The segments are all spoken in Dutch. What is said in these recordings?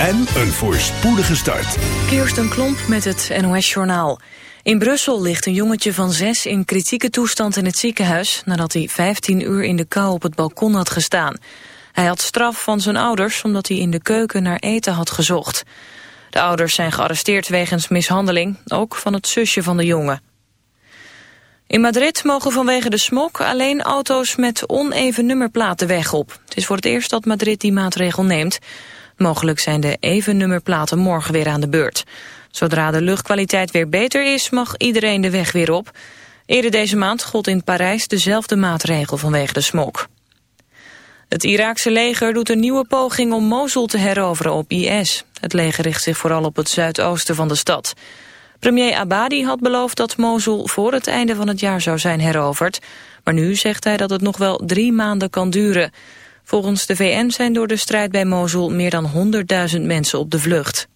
en een voorspoedige start. Kirsten Klomp met het NOS-journaal. In Brussel ligt een jongetje van zes in kritieke toestand in het ziekenhuis... nadat hij 15 uur in de kou op het balkon had gestaan. Hij had straf van zijn ouders omdat hij in de keuken naar eten had gezocht. De ouders zijn gearresteerd wegens mishandeling, ook van het zusje van de jongen. In Madrid mogen vanwege de smok alleen auto's met oneven nummerplaten weg op. Het is voor het eerst dat Madrid die maatregel neemt. Mogelijk zijn de even nummerplaten morgen weer aan de beurt. Zodra de luchtkwaliteit weer beter is, mag iedereen de weg weer op. Eerder deze maand gold in Parijs dezelfde maatregel vanwege de smok. Het Iraakse leger doet een nieuwe poging om Mosul te heroveren op IS. Het leger richt zich vooral op het zuidoosten van de stad. Premier Abadi had beloofd dat Mosul voor het einde van het jaar zou zijn heroverd. Maar nu zegt hij dat het nog wel drie maanden kan duren. Volgens de VN zijn door de strijd bij Mosul meer dan 100.000 mensen op de vlucht.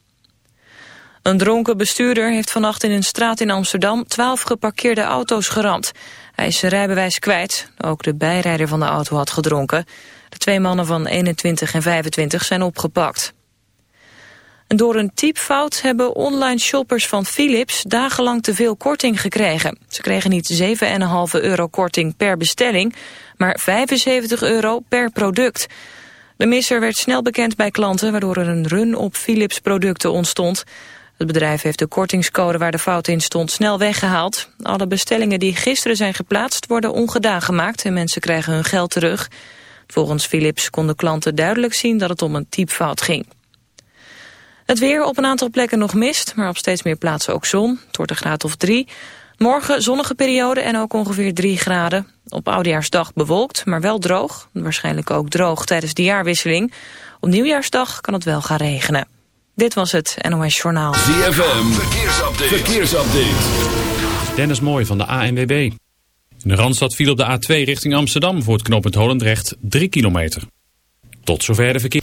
Een dronken bestuurder heeft vannacht in een straat in Amsterdam 12 geparkeerde auto's geramd. Hij is rijbewijs kwijt. Ook de bijrijder van de auto had gedronken. De twee mannen van 21 en 25 zijn opgepakt. Door een typfout hebben online shoppers van Philips dagenlang te veel korting gekregen. Ze kregen niet 7,5 euro korting per bestelling, maar 75 euro per product. De misser werd snel bekend bij klanten, waardoor er een run op Philips producten ontstond. Het bedrijf heeft de kortingscode waar de fout in stond snel weggehaald. Alle bestellingen die gisteren zijn geplaatst worden ongedaan gemaakt en mensen krijgen hun geld terug. Volgens Philips konden klanten duidelijk zien dat het om een typfout ging. Het weer op een aantal plekken nog mist, maar op steeds meer plaatsen ook zon. Het wordt een graad of drie. Morgen zonnige periode en ook ongeveer 3 graden. Op Oudejaarsdag bewolkt, maar wel droog. Waarschijnlijk ook droog tijdens de jaarwisseling. Op Nieuwjaarsdag kan het wel gaan regenen. Dit was het NOS Journaal. ZFM, verkeersupdate. verkeersupdate. Dennis Mooi van de ANWB. In de Randstad viel op de A2 richting Amsterdam voor het knooppunt Holendrecht 3 kilometer. Tot zover de verkeer.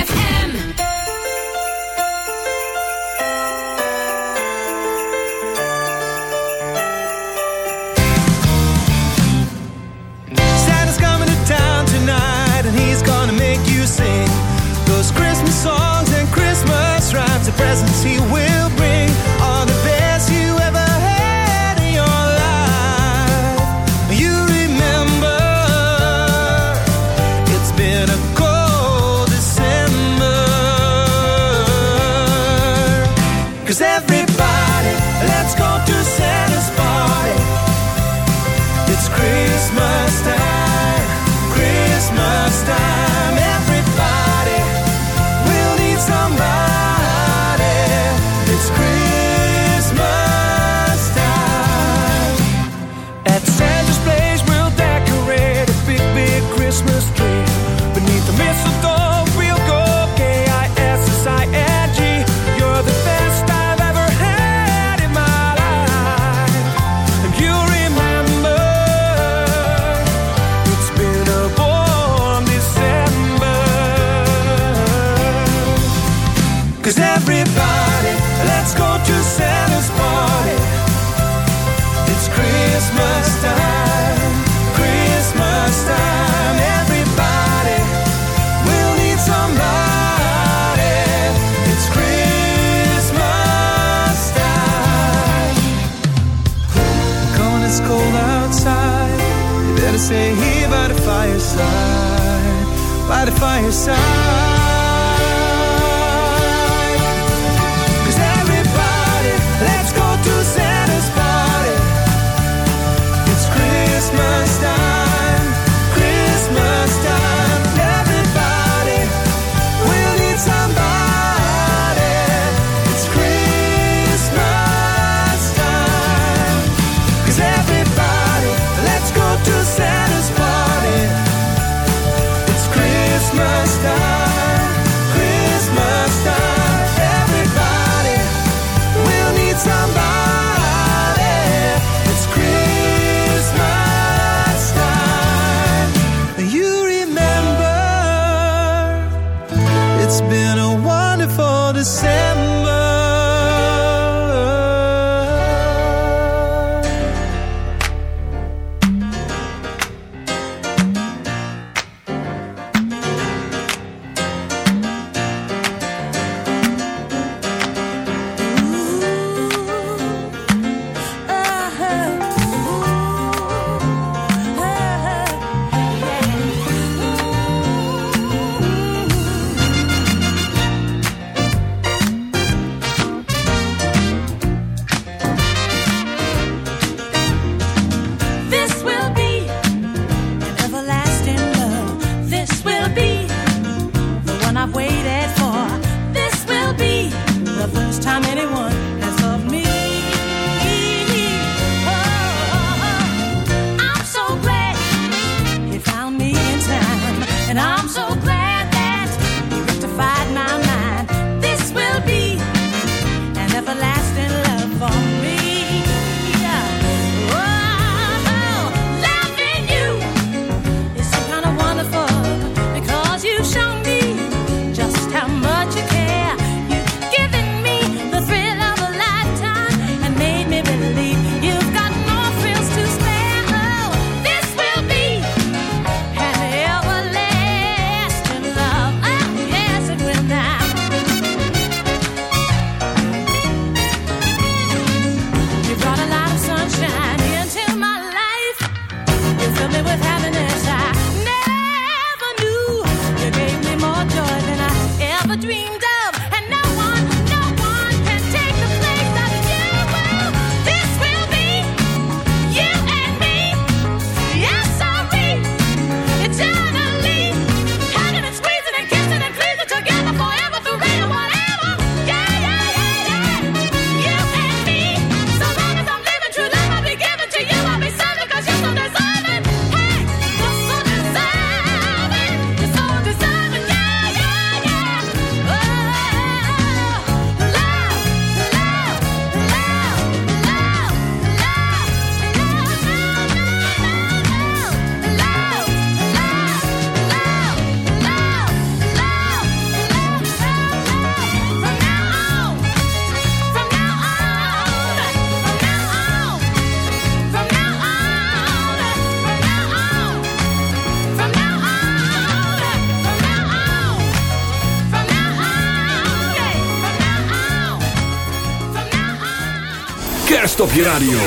op je radio.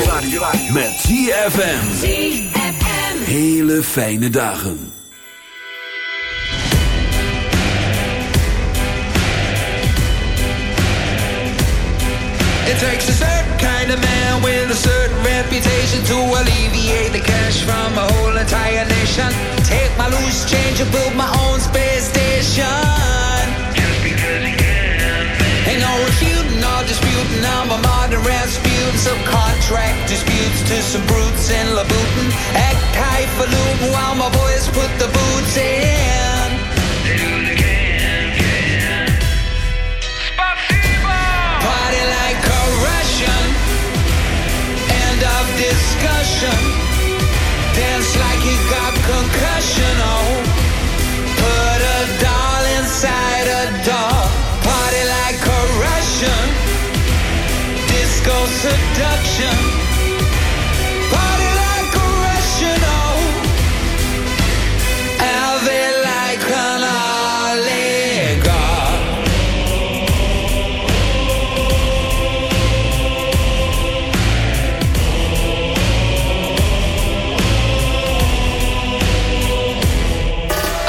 Met ZFM. Hele fijne dagen. It takes a certain kind of man with a certain reputation to alleviate the cash from a whole entire nation. Take my loose change and build my own space station. Just because can. disputing, I'm a modern Rasputin Subcontract disputes to some brutes in Labutin Act high while my boys put the boots in. They do the can, can Spasibo! Party like a Russian. End of discussion. Dance like you got concussion, oh. seduction. Party like a like an oligarch.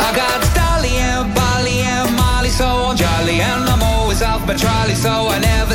I got and and Molly so I'm jolly. And I'm always off my trolley so I never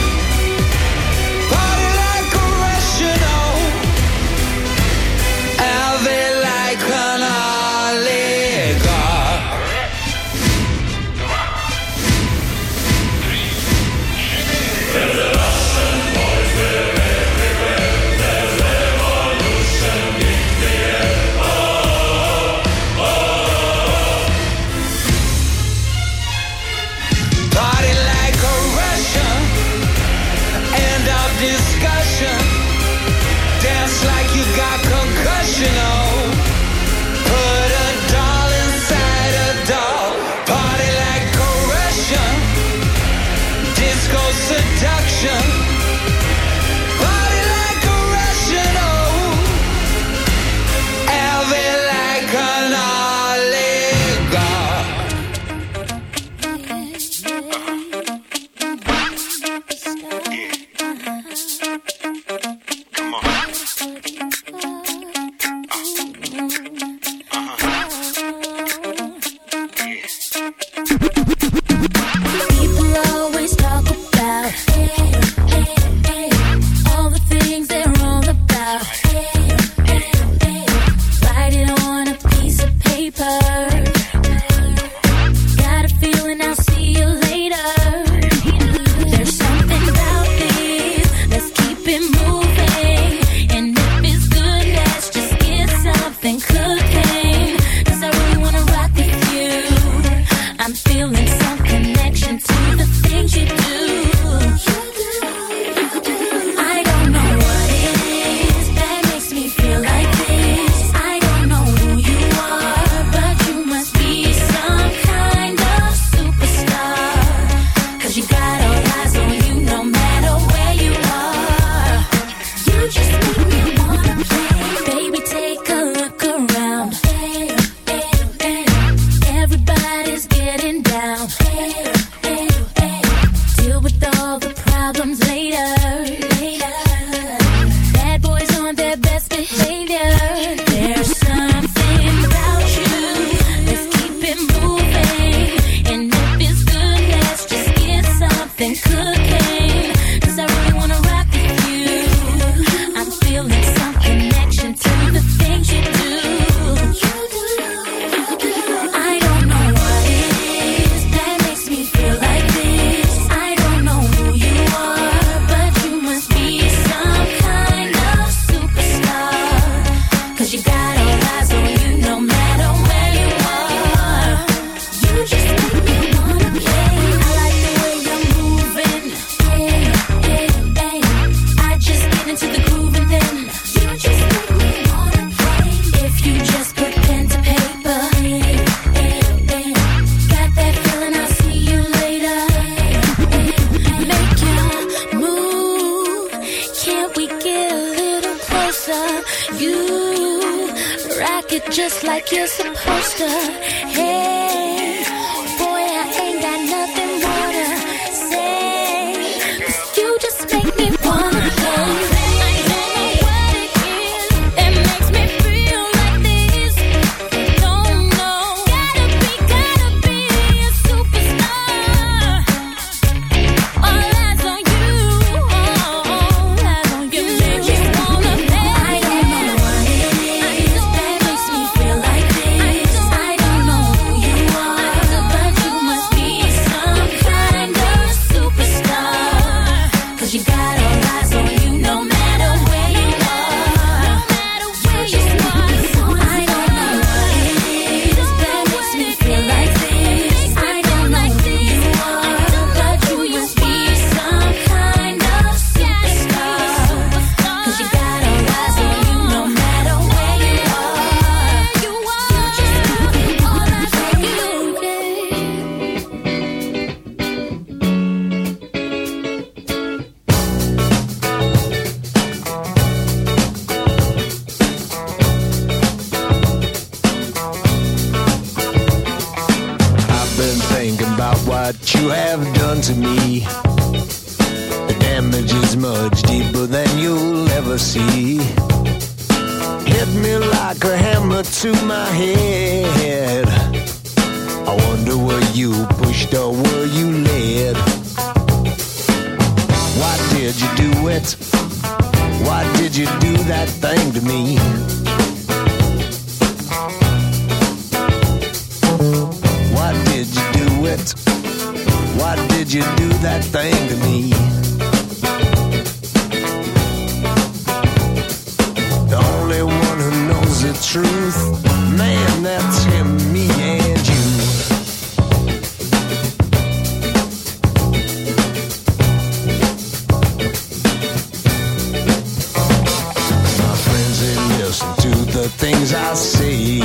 things I say.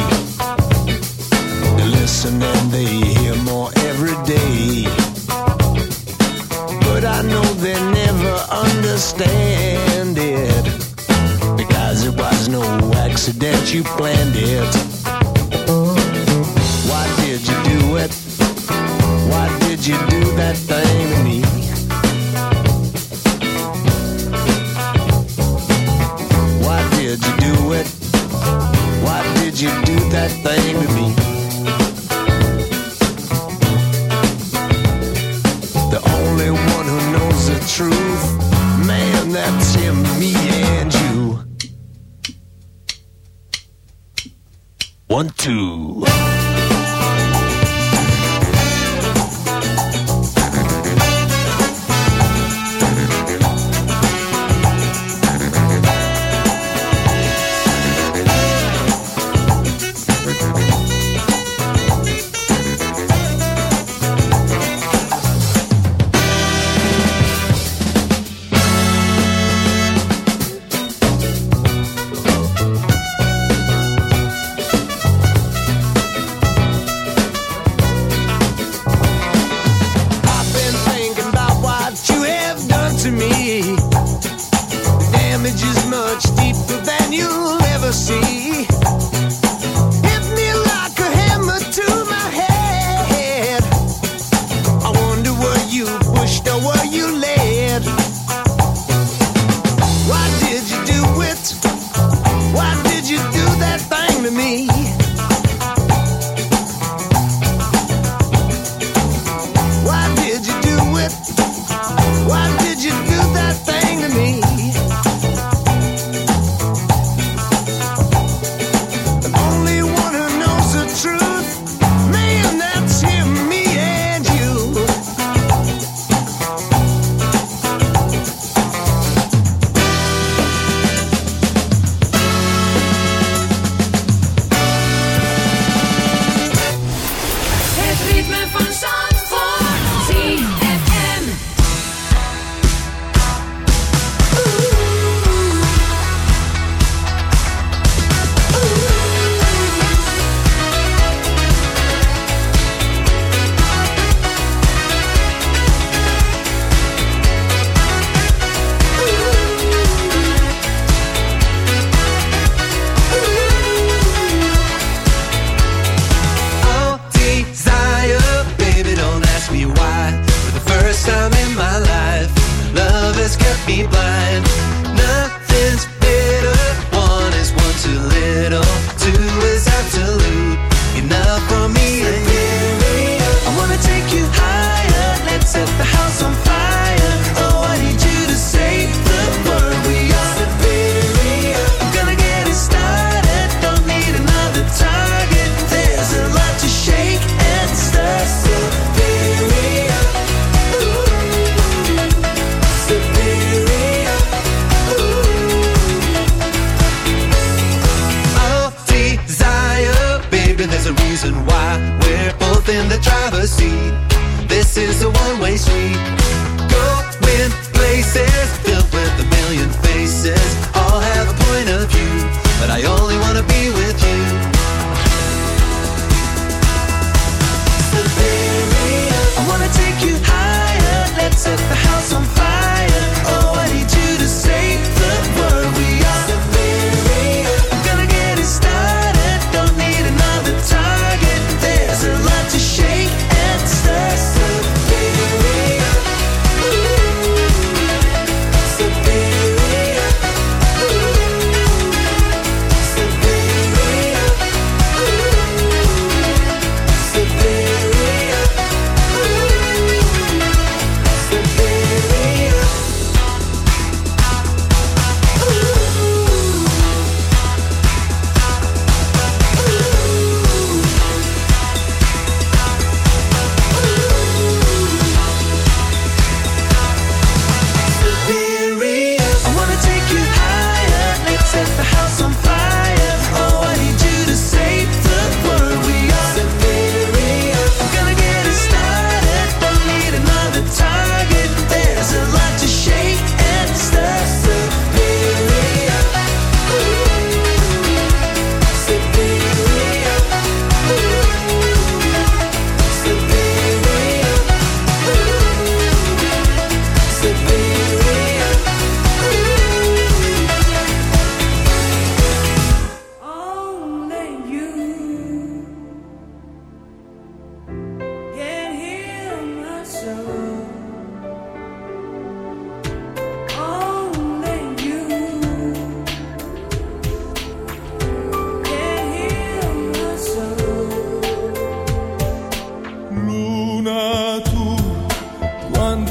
They listen and they hear more every day. But I know they never understand it. Because it was no accident, you planned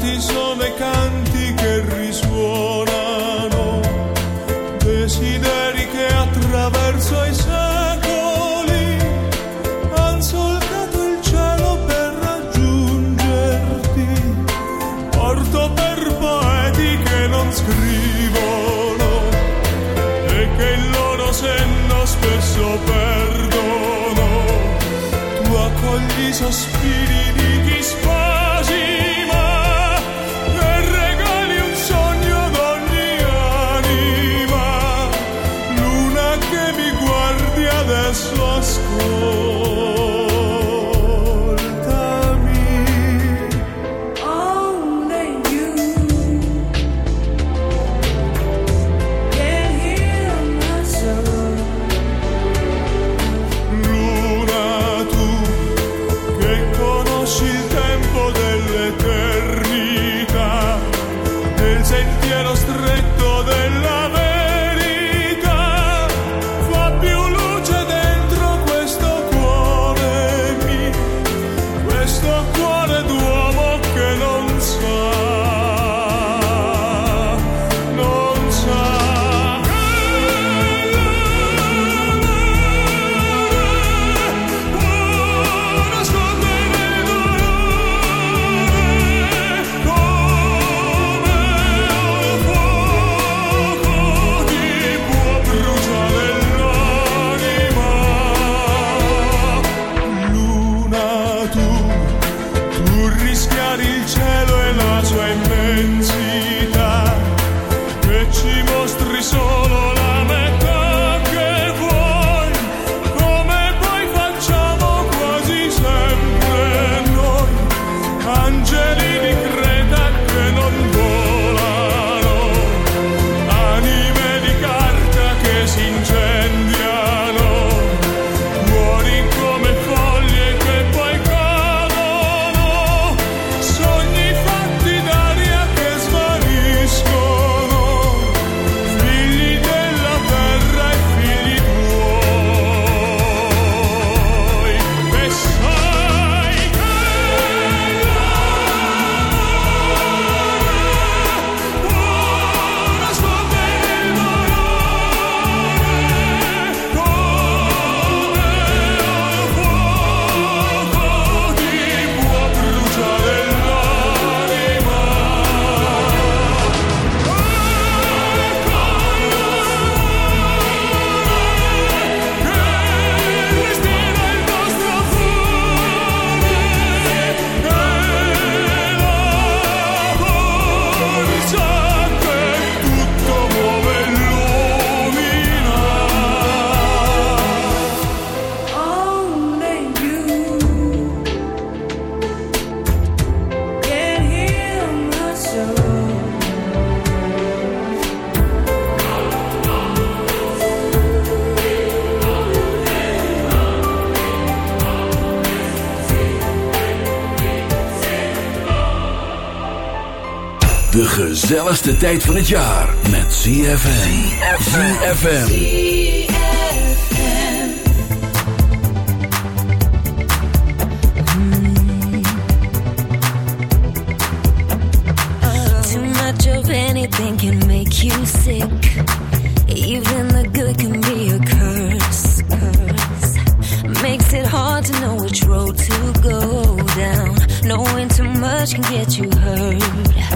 quali sono i canti che risuonano, desideri che attraverso i secoli han solcato il cielo per raggiungerti. Porto per poeti che non scrivono e che il loro senno spesso perdono. Tu accogli sospiri nostri sogni gezelligste tijd van het jaar met ZFM. ZFM. Too much of anything can make you sick. Even the good can be a curse. curse. Makes it hard to know which road to go down. Knowing too much can get you hurt.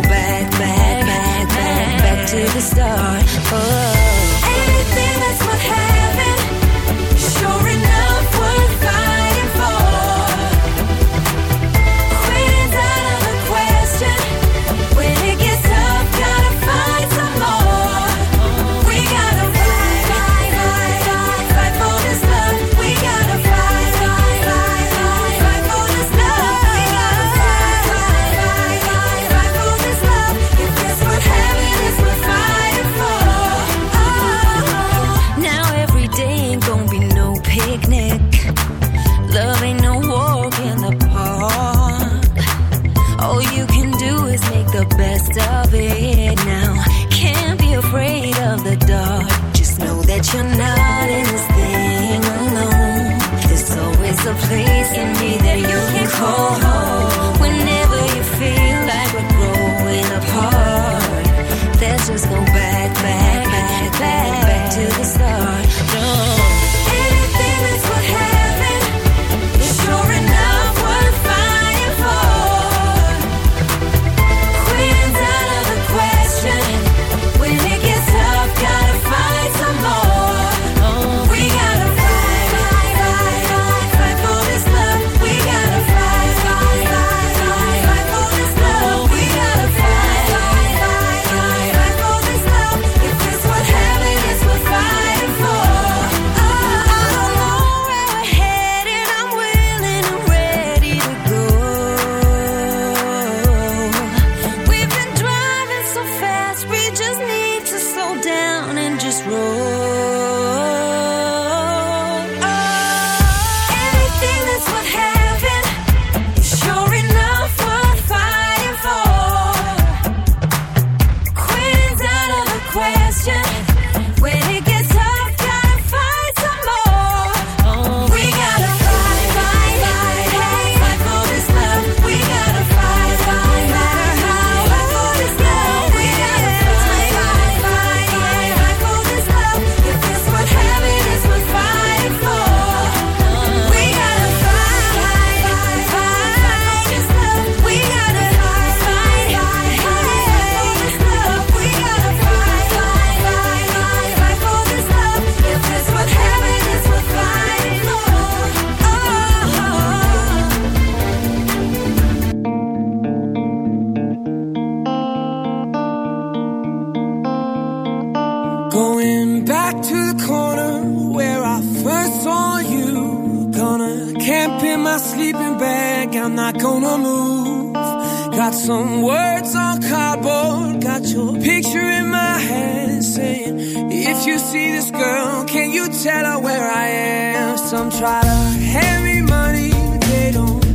Got some words on cardboard, got your picture in my head saying, If you see this girl, can you tell her where I am? Some try to hand me money, they don't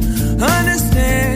understand.